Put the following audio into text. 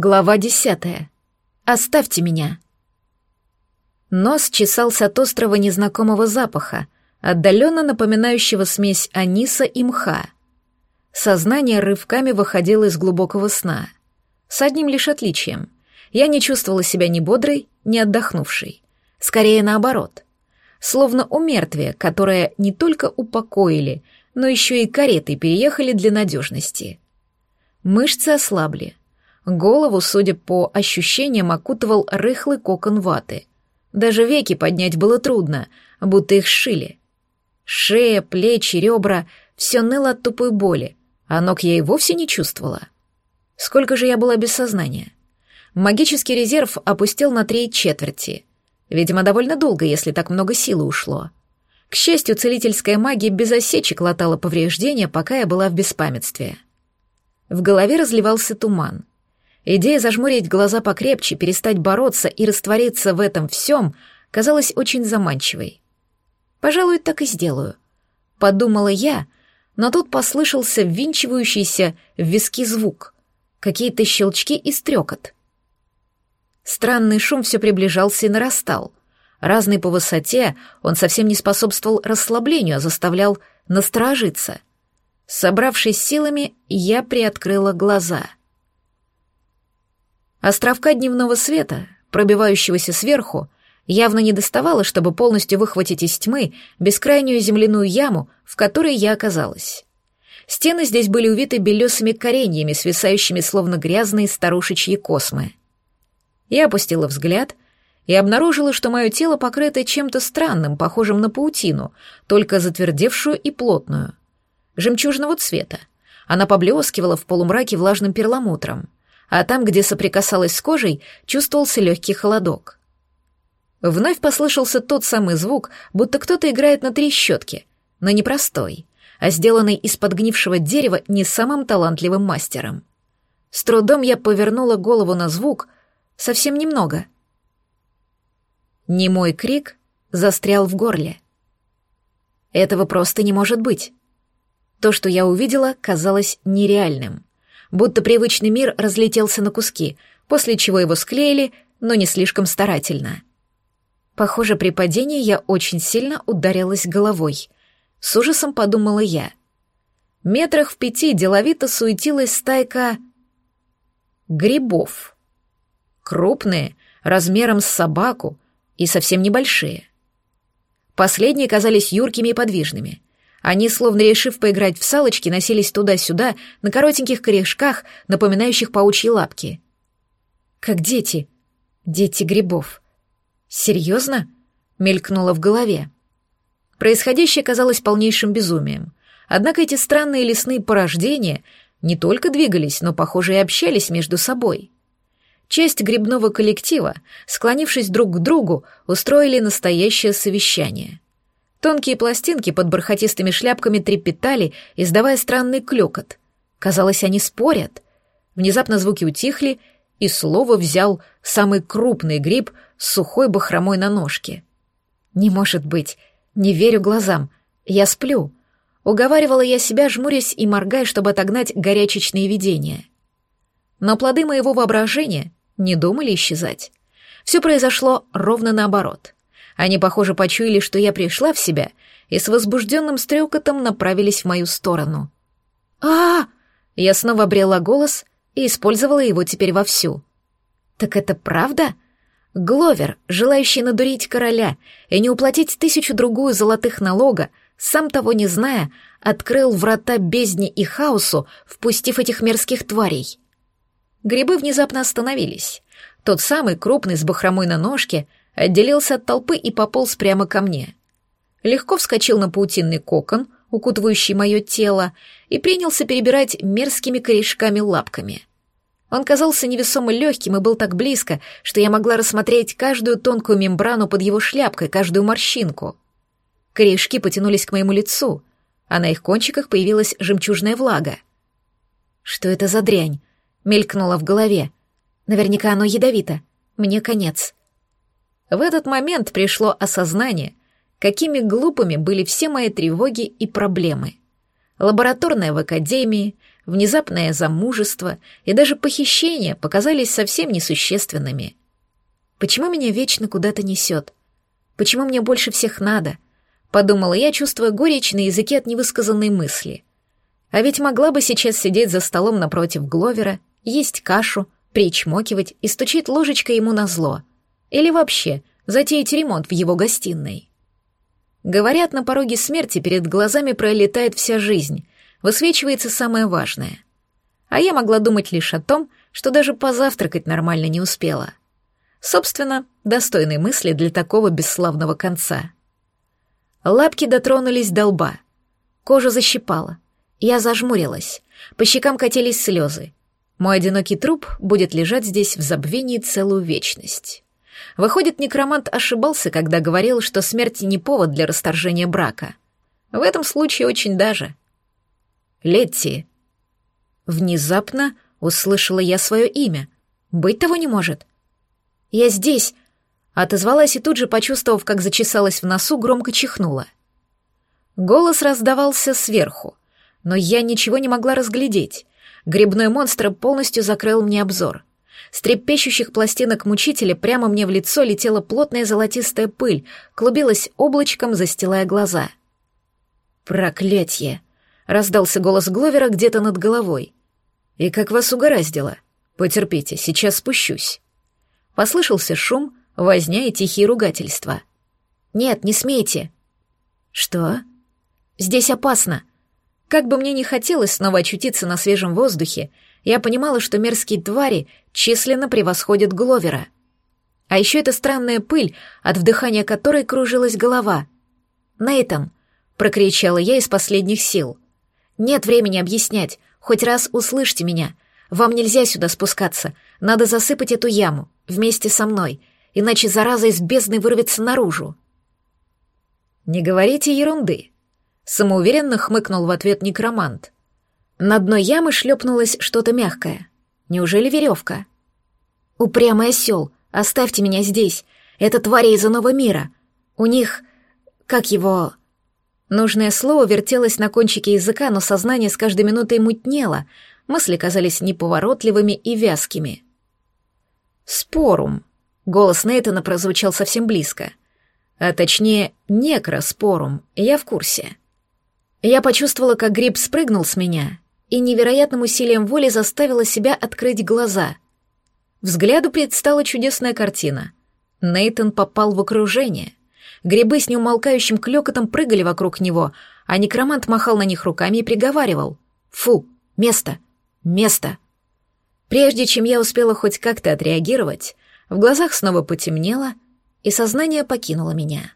Глава десятая. Оставьте меня. Нос чесался от острого незнакомого запаха, отдаленно напоминающего смесь аниса и мха. Сознание рывками выходило из глубокого сна. С одним лишь отличием. Я не чувствовала себя ни бодрой, ни отдохнувшей. Скорее наоборот. Словно у мертвия, которое не только упокоили, но еще и каретой переехали для надежности. Мышцы ослабли. Голову, судя по ощущениям, окутывал рыхлый кокон ваты. Даже веки поднять было трудно, будто их сшили. Шея, плечи, ребра — все ныло от тупой боли, а ног я и вовсе не чувствовала. Сколько же я была без сознания? Магический резерв опустил на три четверти. Видимо, довольно долго, если так много силы ушло. К счастью, целительская магия без осечек латала повреждения, пока я была в беспамятстве. В голове разливался туман. Идея зажмурить глаза покрепче, перестать бороться и раствориться в этом всем казалась очень заманчивой. «Пожалуй, так и сделаю», — подумала я, но тут послышался ввинчивающийся в виски звук, какие-то щелчки и стрекот. Странный шум все приближался и нарастал. Разный по высоте, он совсем не способствовал расслаблению, а заставлял насторожиться. Собравшись силами, я приоткрыла глаза. Островка дневного света, пробивающегося сверху, явно не доставало, чтобы полностью выхватить из тьмы бескрайнюю земляную яму, в которой я оказалась. Стены здесь были увиты белесыми кореньями, свисающими словно грязные старушечьи космы. Я опустила взгляд — и обнаружила, что мое тело покрыто чем-то странным, похожим на паутину, только затвердевшую и плотную. Жемчужного цвета. Она поблескивала в полумраке влажным перламутром, а там, где соприкасалась с кожей, чувствовался легкий холодок. Вновь послышался тот самый звук, будто кто-то играет на трещотке, но не простой, а сделанный из подгнившего дерева не самым талантливым мастером. С трудом я повернула голову на звук, совсем немного — Немой крик застрял в горле. Этого просто не может быть. То, что я увидела, казалось нереальным. Будто привычный мир разлетелся на куски, после чего его склеили, но не слишком старательно. Похоже, при падении я очень сильно ударилась головой. С ужасом подумала я. Метрах в пяти деловито суетилась стайка грибов. Крупные, размером с собаку, и совсем небольшие. Последние казались юркими и подвижными. Они, словно решив поиграть в салочки, носились туда-сюда на коротеньких корешках, напоминающих паучьи лапки. Как дети. Дети грибов. Серьезно? Мелькнуло в голове. Происходящее казалось полнейшим безумием. Однако эти странные лесные порождения не только двигались, но, похоже, и общались между собой. Часть грибного коллектива, склонившись друг к другу, устроили настоящее совещание. Тонкие пластинки под бархатистыми шляпками трепетали, издавая странный клёкот. Казалось, они спорят. Внезапно звуки утихли, и слово взял самый крупный гриб с сухой бахромой на ножке. «Не может быть! Не верю глазам! Я сплю!» Уговаривала я себя, жмурясь и моргая, чтобы отогнать горячечные видения. Но плоды моего воображения не думали исчезать. Все произошло ровно наоборот. Они, похоже, почуяли, что я пришла в себя, и с возбужденным стрекотом направились в мою сторону. а, Я снова обрела голос и использовала его теперь вовсю. «Так это правда?» Гловер, желающий надурить короля и не уплатить тысячу-другую золотых налога, сам того не зная, открыл врата бездни и хаосу, впустив этих мерзких тварей. Грибы внезапно остановились. Тот самый, крупный, с бахромой на ножке, отделился от толпы и пополз прямо ко мне. Легко вскочил на паутинный кокон, укутывающий мое тело, и принялся перебирать мерзкими корешками лапками. Он казался невесомо легким и был так близко, что я могла рассмотреть каждую тонкую мембрану под его шляпкой, каждую морщинку. Корешки потянулись к моему лицу, а на их кончиках появилась жемчужная влага. Что это за дрянь? мелькнуло в голове. Наверняка оно ядовито. Мне конец. В этот момент пришло осознание, какими глупыми были все мои тревоги и проблемы. Лабораторная в академии, внезапное замужество и даже похищение показались совсем несущественными. Почему меня вечно куда-то несет? Почему мне больше всех надо? Подумала я, чувствуя горечь на языке от невысказанной мысли. А ведь могла бы сейчас сидеть за столом напротив Гловера, есть кашу, причмокивать и стучить ложечкой ему на зло. Или вообще затеять ремонт в его гостиной. Говорят, на пороге смерти перед глазами пролетает вся жизнь, высвечивается самое важное. А я могла думать лишь о том, что даже позавтракать нормально не успела. Собственно, достойные мысли для такого бесславного конца. Лапки дотронулись до лба. Кожа защипала. Я зажмурилась. По щекам катились слезы. Мой одинокий труп будет лежать здесь в забвении целую вечность. Выходит, некромант ошибался, когда говорил, что смерть не повод для расторжения брака. В этом случае очень даже. Летти. Внезапно услышала я свое имя. Быть того не может. Я здесь. Отозвалась и тут же, почувствовав, как зачесалась в носу, громко чихнула. Голос раздавался сверху, но я ничего не могла разглядеть. Грибной монстр полностью закрыл мне обзор. С трепещущих пластинок мучителя прямо мне в лицо летела плотная золотистая пыль, клубилась облачком, застилая глаза. «Проклятье!» — раздался голос Гловера где-то над головой. «И как вас угораздило? Потерпите, сейчас спущусь». Послышался шум, возня и тихие ругательства. «Нет, не смейте!» «Что?» «Здесь опасно!» Как бы мне ни хотелось снова очутиться на свежем воздухе, я понимала, что мерзкие твари численно превосходят Гловера. А еще эта странная пыль, от вдыхания которой кружилась голова. «Нейтан!» — прокричала я из последних сил. «Нет времени объяснять, хоть раз услышьте меня. Вам нельзя сюда спускаться, надо засыпать эту яму, вместе со мной, иначе зараза из бездны вырвется наружу». «Не говорите ерунды», — самоуверенно хмыкнул в ответ некромант. На дно ямы шлепнулось что-то мягкое. Неужели веревка? «Упрямый осел, оставьте меня здесь. Это твари из иного мира. У них... как его...» Нужное слово вертелось на кончике языка, но сознание с каждой минутой мутнело, мысли казались неповоротливыми и вязкими. «Спорум», — голос Нейтана прозвучал совсем близко. А точнее, некроспорум, я в курсе. Я почувствовала, как гриб спрыгнул с меня и невероятным усилием воли заставила себя открыть глаза. Взгляду предстала чудесная картина. Нейтон попал в окружение. Грибы с неумолкающим клёкотом прыгали вокруг него, а некромант махал на них руками и приговаривал. «Фу! Место! Место!» Прежде чем я успела хоть как-то отреагировать, в глазах снова потемнело, и сознание покинуло меня.